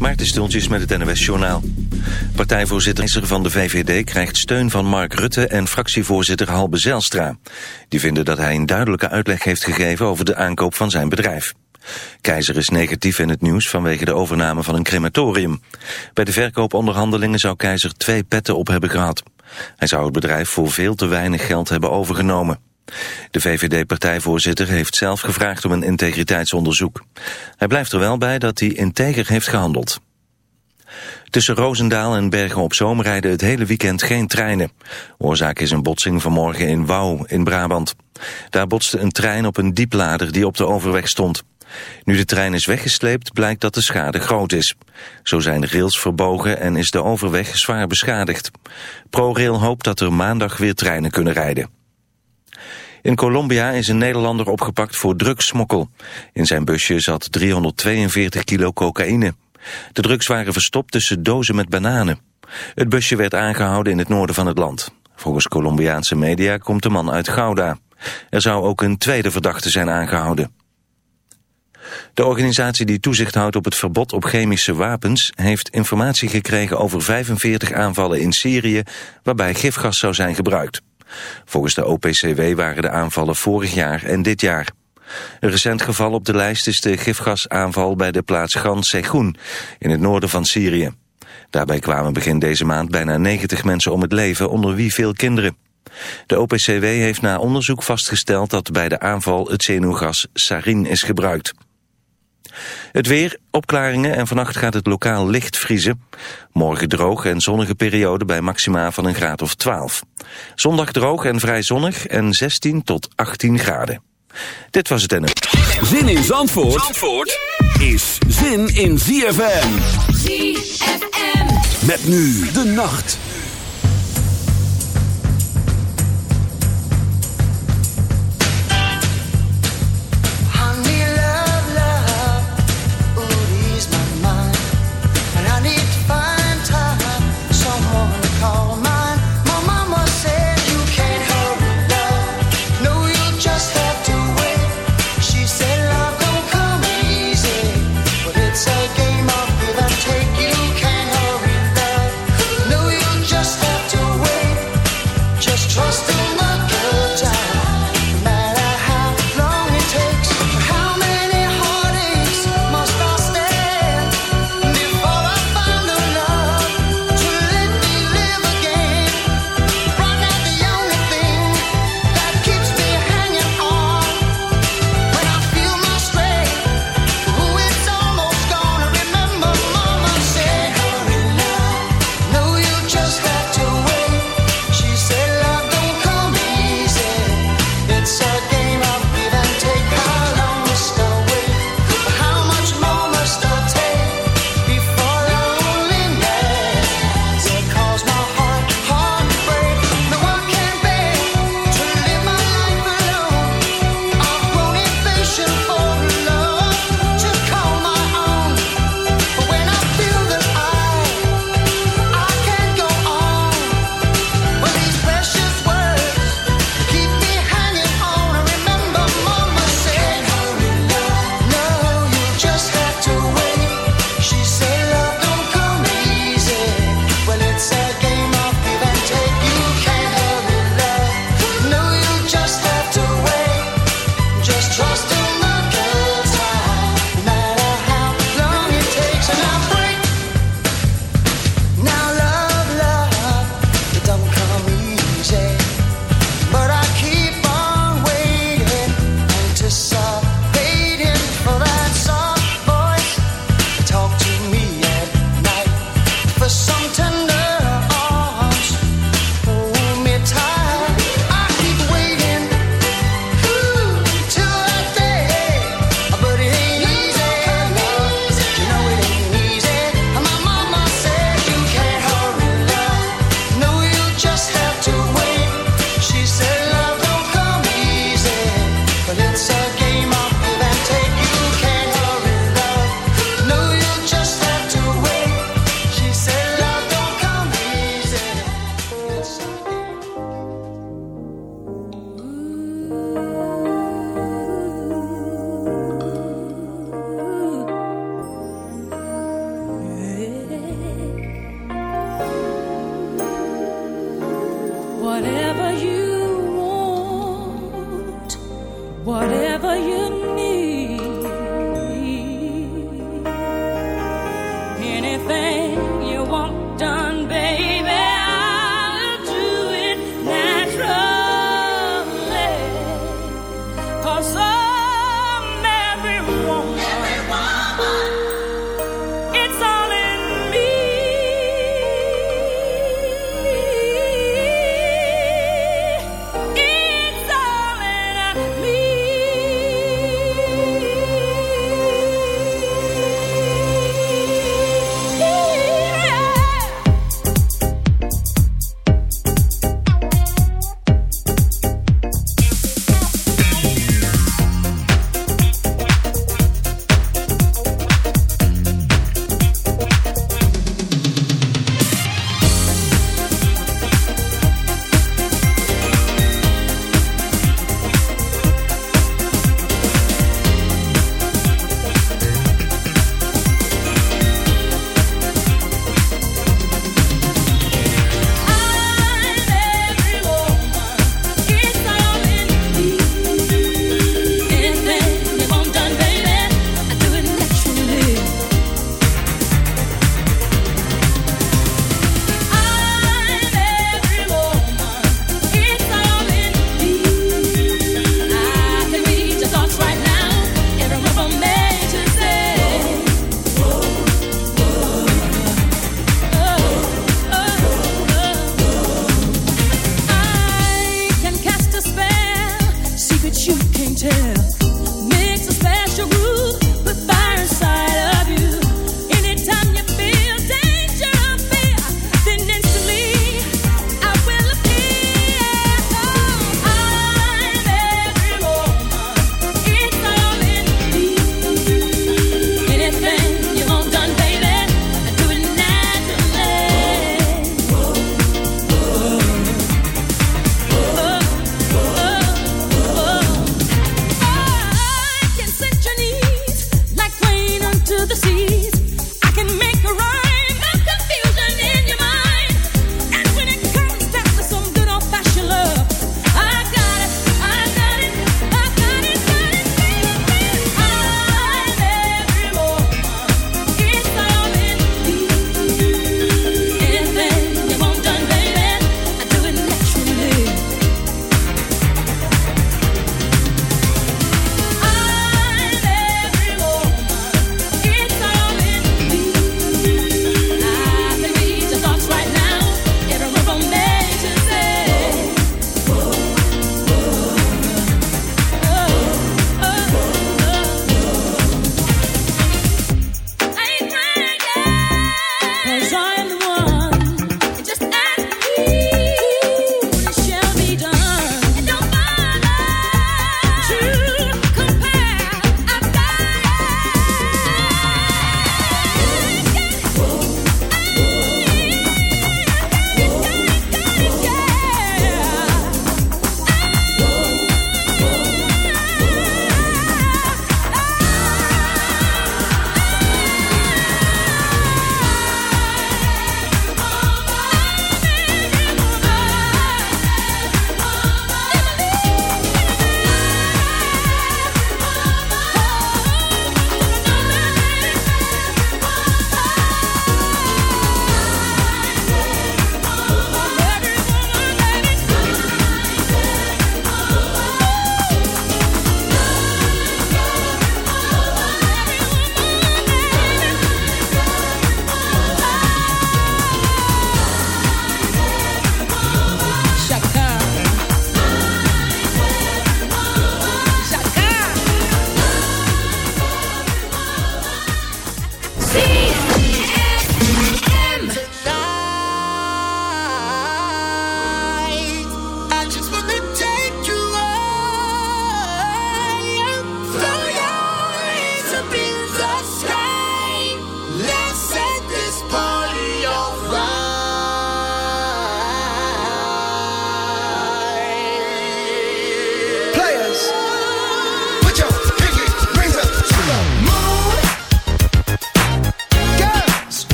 Maarten Stultjes met het NWS Journaal. Partijvoorzitter van de VVD krijgt steun van Mark Rutte en fractievoorzitter Halbe Zelstra. Die vinden dat hij een duidelijke uitleg heeft gegeven over de aankoop van zijn bedrijf. Keizer is negatief in het nieuws vanwege de overname van een crematorium. Bij de verkooponderhandelingen zou Keizer twee petten op hebben gehad. Hij zou het bedrijf voor veel te weinig geld hebben overgenomen. De VVD-partijvoorzitter heeft zelf gevraagd om een integriteitsonderzoek. Hij blijft er wel bij dat hij integer heeft gehandeld. Tussen Roosendaal en Bergen op Zoom rijden het hele weekend geen treinen. Oorzaak is een botsing vanmorgen in Wouw in Brabant. Daar botste een trein op een dieplader die op de overweg stond. Nu de trein is weggesleept blijkt dat de schade groot is. Zo zijn de rails verbogen en is de overweg zwaar beschadigd. ProRail hoopt dat er maandag weer treinen kunnen rijden. In Colombia is een Nederlander opgepakt voor drugssmokkel. In zijn busje zat 342 kilo cocaïne. De drugs waren verstopt tussen dozen met bananen. Het busje werd aangehouden in het noorden van het land. Volgens Colombiaanse media komt de man uit Gouda. Er zou ook een tweede verdachte zijn aangehouden. De organisatie die toezicht houdt op het verbod op chemische wapens... heeft informatie gekregen over 45 aanvallen in Syrië... waarbij gifgas zou zijn gebruikt. Volgens de OPCW waren de aanvallen vorig jaar en dit jaar. Een recent geval op de lijst is de gifgasaanval bij de plaats Gan Segoen in het noorden van Syrië. Daarbij kwamen begin deze maand bijna 90 mensen om het leven, onder wie veel kinderen. De OPCW heeft na onderzoek vastgesteld dat bij de aanval het zenuwgas sarin is gebruikt. Het weer, opklaringen en vannacht gaat het lokaal licht vriezen. Morgen droog en zonnige periode bij maxima van een graad of 12. Zondag droog en vrij zonnig en 16 tot 18 graden. Dit was het en Zin in Zandvoort, Zandvoort is zin in ZFM. ZFM. Met nu de nacht.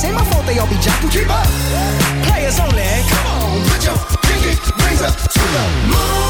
It's ain't my fault they all be jocking. Keep up. Players only. Come on, put your pinky razor to the moon.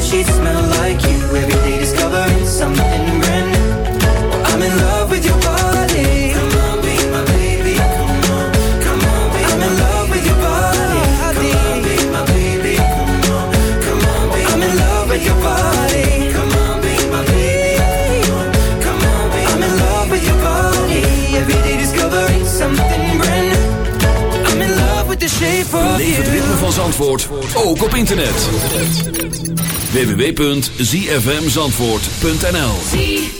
Bed sheets smell like you. Every day discovering something brand new. I'm in love with your body. Come on, be my baby. Come on, come on, be I'm in love with your body. Come on, be my baby. Come on, come on, be I'm in love with your body. Come on, be my baby. Come on, come on, be I'm in love with your body. Every day discovering something brand new. I'm in love with the shape of Beleef het ritme you. van Zandvoort, ook op internet. www.zfmzandvoort.nl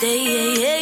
So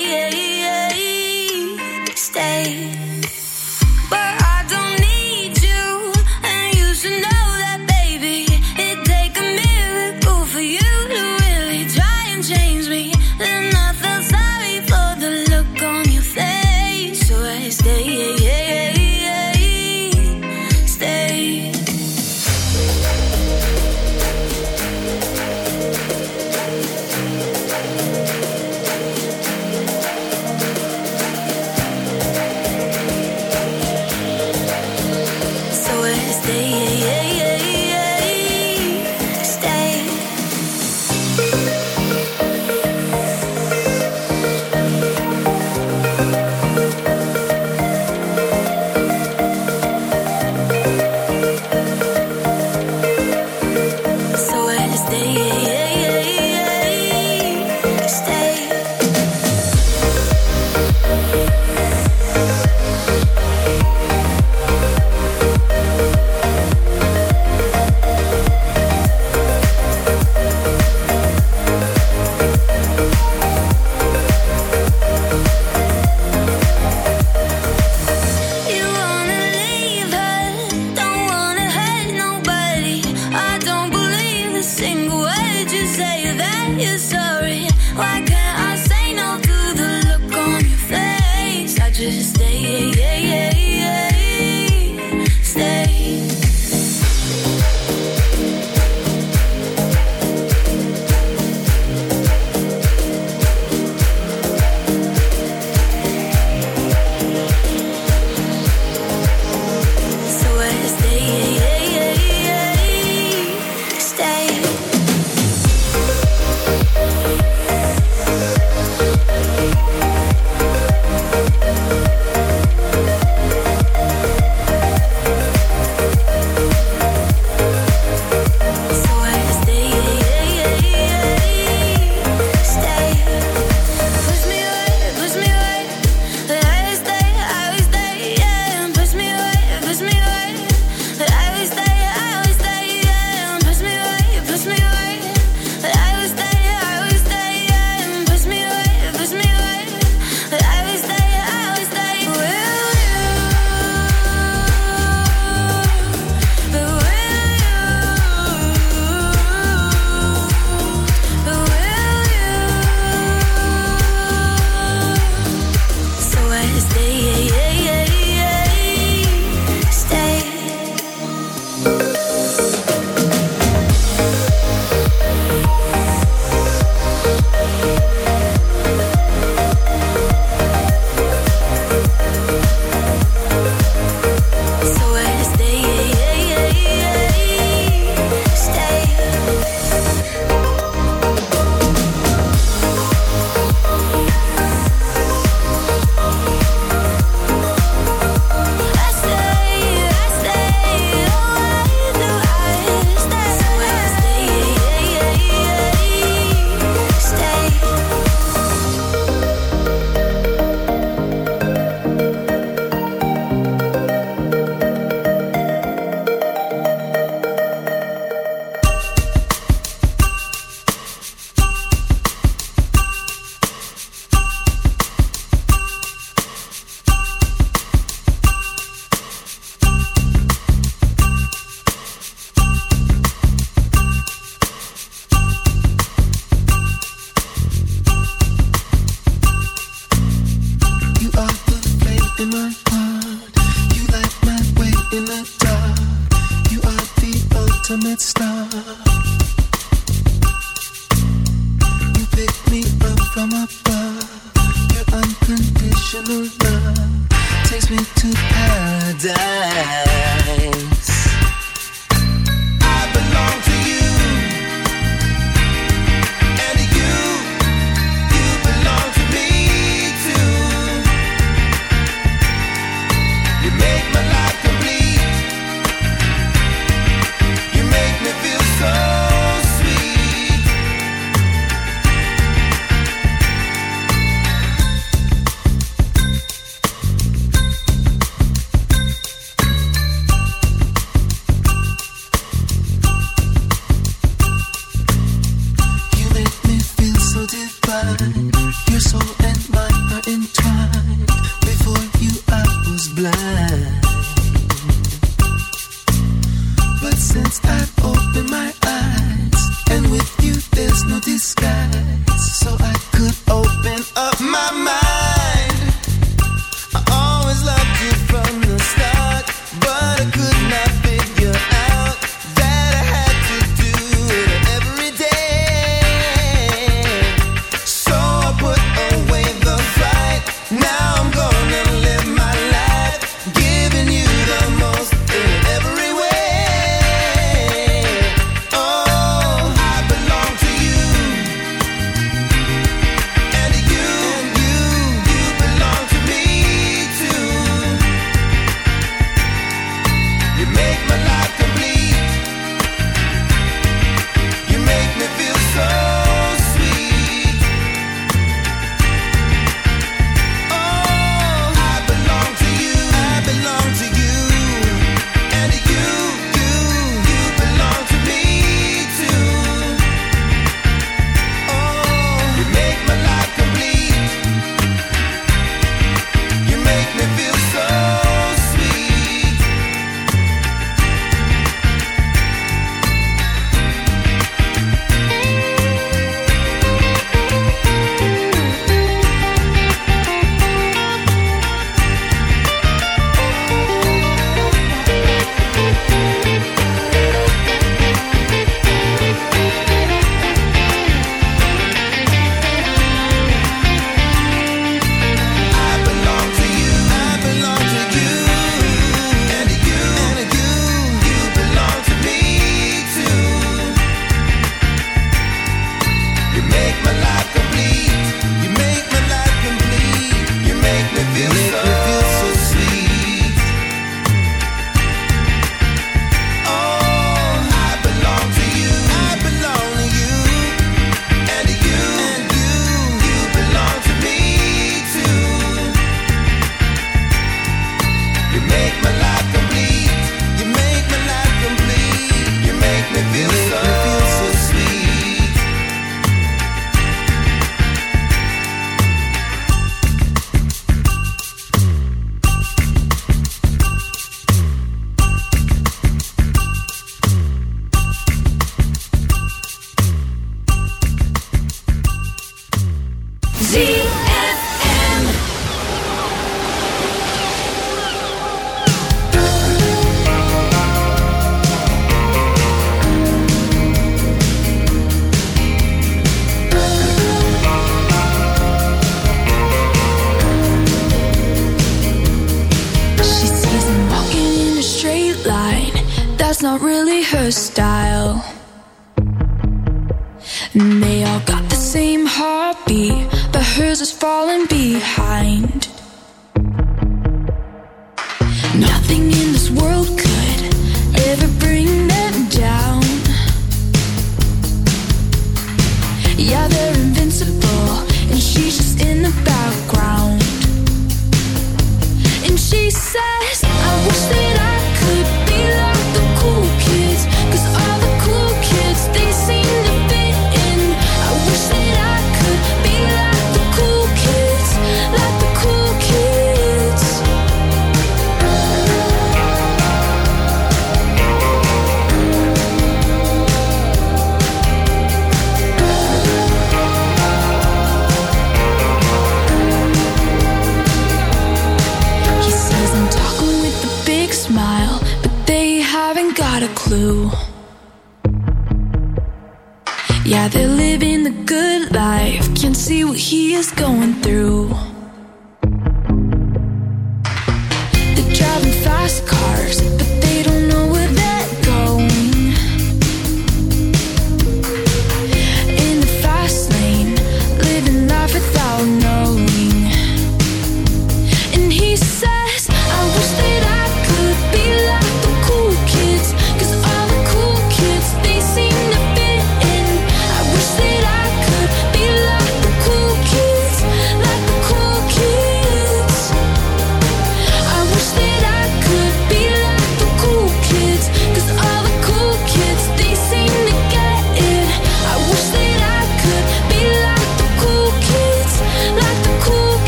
ultimate star.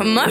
From her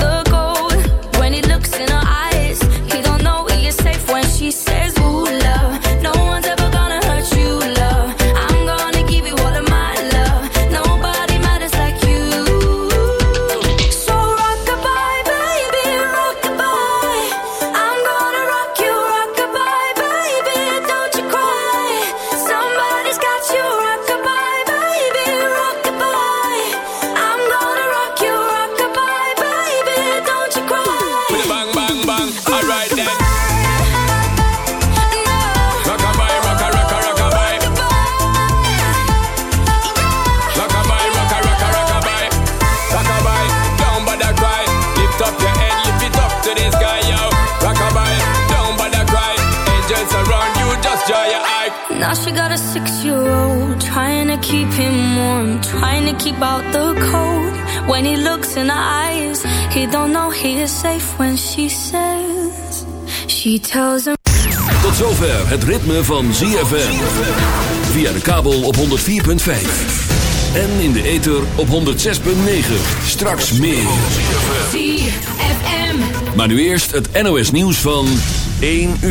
keep him warm, trying to keep out the cold. When he looks in her eyes, he don't know he is safe when she says, she tells him. Tot zover het ritme van ZFM. Via de kabel op 104.5. En in de ether op 106.9. Straks meer. ZFM. Maar nu eerst het NOS nieuws van 1 uur.